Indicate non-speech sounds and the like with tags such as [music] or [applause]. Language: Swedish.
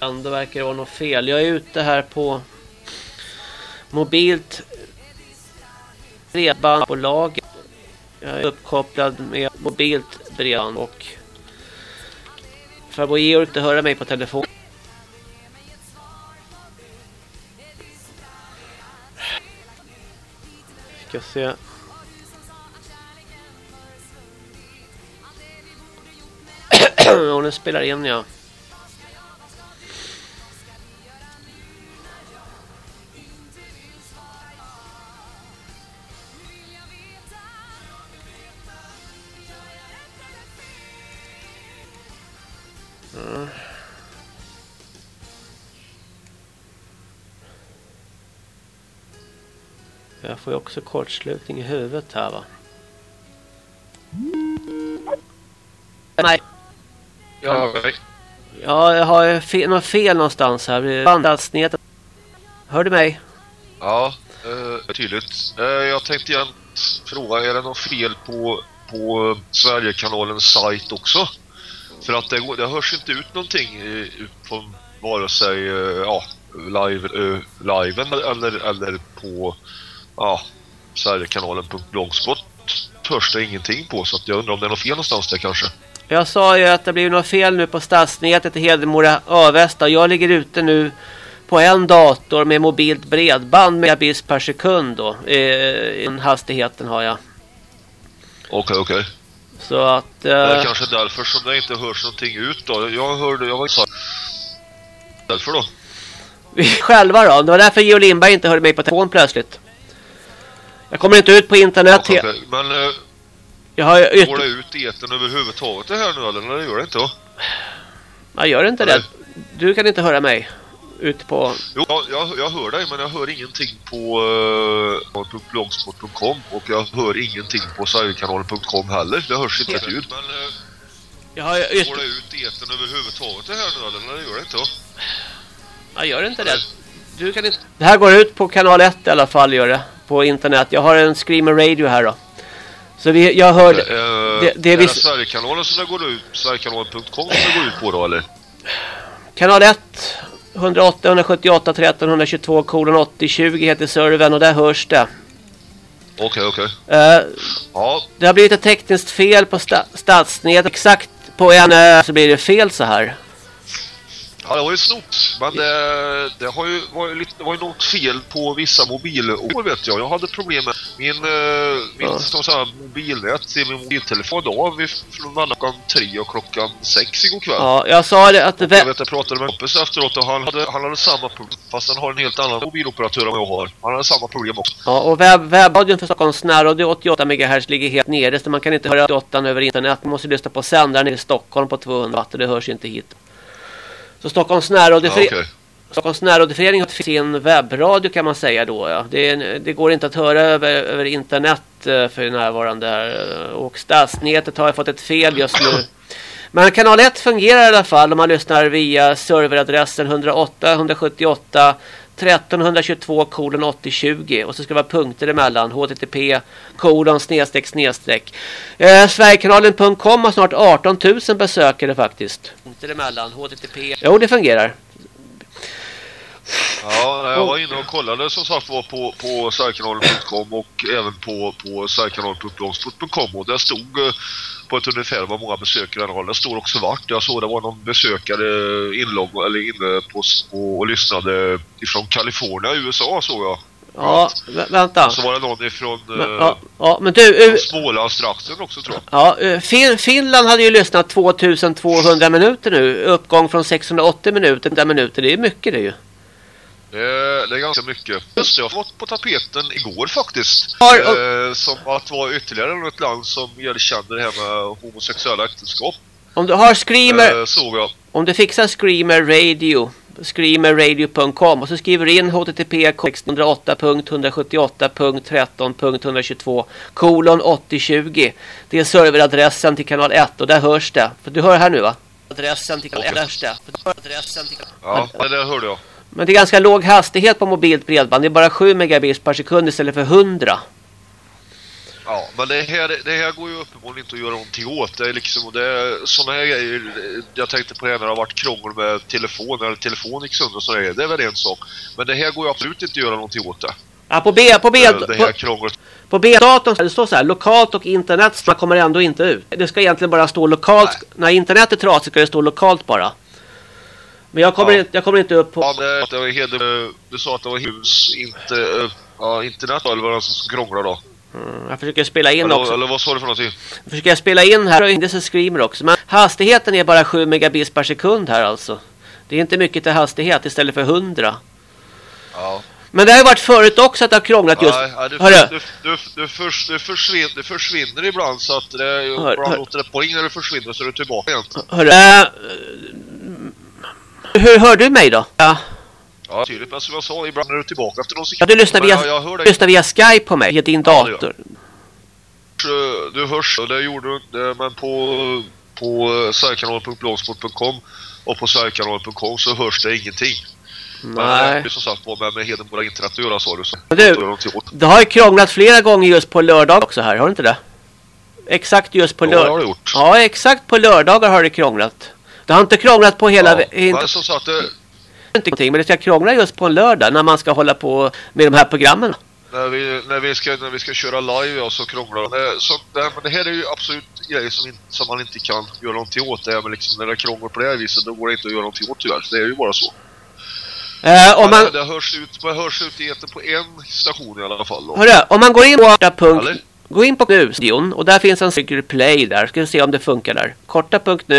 Ändå verkar det vara något fel. Jag är ute här på mobilt bredbandbolag. Jag är uppkopplad med mobilt bredband och farbror Georg inte höra mig på telefon. Ska se. [clears throat] Hon spelar in ja. Jag får ju också kortslutning i huvudet här va. Nej. Ja, Ja, jag har fel, något fel någonstans här. Bandadsnät. Hör du mig? Ja, eh, tydligt. Eh, jag tänkte igen fråga, är det något fel på, på Sverigekanalens sajt också? För att det, det hörs inte ut någonting från vare sig eh, ja, live, eh, liven eller, eller på ja, Sverigekanalen.blogspot hörs det ingenting på så att jag undrar om det är något fel någonstans där kanske. Jag sa ju att det blir något fel nu på stadsnätet i Hedemora Avesta. Jag ligger ute nu på en dator med mobilt bredband med megabits per sekund då. I den hastigheten har jag. Okej, okej. Så att... Det är Eh, kanske därför som det inte hörs någonting ut då. Jag hörde, jag var inte Därför då? vi själva då. Det var därför Geo Lindberg inte hörde mig på telefon plötsligt. Jag kommer inte ut på internet. Okej. Men eh, Jag har ju går yt- det ut i etern överhuvudtaget det här nu eller? Nej, det gör det inte va? Jag gör inte det. Du kan inte höra mig. Ute på... Jo, jag, jag, hör dig men jag hör ingenting på uh, blogspot.com och jag hör ingenting på Sverigekanalen.com heller. Det hörs inte ett ljud. Men eh, Jag har ju yt- går det ut i etern överhuvudtaget det här nu eller? Nej, det gör det inte va? Jag gör inte det. Du kan inte... Det här går ut på kanal 1 i alla fall gör det. På internet. Jag har en Screamer Radio här då. Så vi, jag hör... Eh, det- det är vi- det Sverigekanalen som det går ut, Sverigekanalen.com som det går ut på då eller? Kanal 1 108 178 13 122 kolon 80 20 heter servern och där hörs det. Okej, okej. Eh, Ja, det har blivit ett tekniskt fel på sta stadsnät. Exakt på en eh, så blir det fel så här. Ja, det var ju snott. Men det, det, har ju, var, ju lite, det var ju något fel på vissa mobilår vet jag. Jag hade problem med min, eh, min Ja. så här, mobilnät till min mobiltelefon då. Vi från mellan klockan tre och klockan sex igår kväll. Ja, jag sa det att... Jag Vä- vet jag pratade med en kompis efteråt och han hade, han hade samma problem. Fast han har en helt annan mobiloperatör än jag har. Han hade samma problem också. ja, och webb, webbradion för Stockholms närradio 88 MHz ligger helt nere så man kan inte höra 88 över internet. Man måste lyssna på sändaren i Stockholm på 200 watt och det hörs inte hit. Så Stockholms närradio... Ja. Stockholms närradioförening har sin webbradio kan man säga då. Ja. Det, det går inte att höra över, över internet eh, för närvarande. Här. Och stadsnätet har fått ett fel just nu. [clears throat] Men kanal 1 fungerar i alla fall om man lyssnar via serveradressen 108 178 1322 kolon 8020 och så ska det vara punkter emellan. Http kolon snedstreck snedstreck. Eh, Sverigekanalen.com har snart 18 000 besökare faktiskt. Punkter emellan http jo det fungerar jag var inne och kollade som sagt var på, på Sverigekanalen.com och även på, på Sverigekanalen.blogspot.com och där stod eh, på ett ungefär vad många besökare den har. Det står också svart. Jag såg det var någon besökare inlogg eller inne på, på och lyssnade ifrån Kalifornien, USA såg jag. Ja, vä- vänta. Så var det någon ifrån Men, eh, ja, ja, men du, u- Smålandstrakten också tror jag. ja, eh, fin Finland hade ju lyssnat 2200 minuter nu. Uppgång från 680 minuter till minuter. Det är mycket det ju. Det, det är ganska mycket. Just det, jag har fått på tapeten igår faktiskt. Har- Eh, som att vara ytterligare ett land som erkänner det här med homosexuella äktenskap. Om du har Screamer, Eh, såg jag. om du fixar Screamer Radio, screamerradio.com och så skriver du in http 608.178.13.122 kolon 8020. Det är serveradressen till kanal 1 och där hörs det. För du hör här nu va? Adressen till kanal 1 Okej. hörs det. Adressen till kanal Ja, det där hörde jag. Men det är ganska låg hastighet på mobilt bredband. Det är bara 7 megabits per sekund istället för 100. Ja, men det här, det här går ju uppenbarligen inte att göra någonting åt. Det är liksom, det är såna här grejer. Jag tänkte på det när det har varit krångel med telefon, eller telefon gick sönder och sådär. Det är väl en sak. Men det här går ju absolut inte att göra någonting åt det. Ja, på B, på B, Det, det här på, på B-datorn det står så här, lokalt och internet kommer ändå inte ut. Det ska egentligen bara stå lokalt. Nej. När internet är trasigt ska det stå lokalt bara. Men jag kommer, Ja. inte, jag kommer inte upp på... Ja, det, det var heder, du sa att det var hus, inte, eh, ja, internet eller vad det som krånglar då? Mm, Jag försöker spela in Eller, också. eller vad sa du för någonting? Jag försöker spela in här. Det så screamer också. Men hastigheten är bara 7 megabits per sekund här alltså. Det är inte mycket till hastighet istället för 100. Ja. Men det har ju varit förut också att det har krånglat just... Det, Hörru. det, det, det, förs, det, försvinner, det försvinner ibland så att det, Hör- ibland hör. låter det poäng när det försvinner så är det tillbaka igen. Hörru, äh, hur hör du mig då? Ja, Ja, tydligt. Men som jag sa, ibland är det tillbaka efter någon ja sekund. du lyssnar via, jag, lyssnar via Skype på mig, i din Ja, dator. Du hörs, det gjorde du inte, men på, på sverigekanalen.blogspot.com och på sverigekanalen.com så hörs det ingenting. Men det Nej. är som sagt var med, Hedemora internet att göra sa du. Så Men du- det har ju krånglat flera gånger just på lördag också här, har det inte det? Exakt just på Ja, det har lördag. det gjort. Ja, exakt på lördagar har det krånglat. Det har inte krånglat på hela... Ja, inte, som sagt, det, men det ska krångla just på en lördag när man ska hålla på med de här programmen. när, vi, när, vi ska, när vi ska köra live ja, så krånglar det. Så, det, men det här är ju absolut grejer som, in, som man inte kan göra någonting åt. Det är, men liksom, när det krånglar på det här viset då går det inte att göra någonting åt tyvärr. Det är ju bara så. Eh, om, man, det, hörs ut, det hörs ut i på en station i alla fall. Då. hörru, om man går in på korta punkt, Eller? gå in på nu och där finns en Secret Play där. Ska vi se om det funkar där. Korta punkt nu.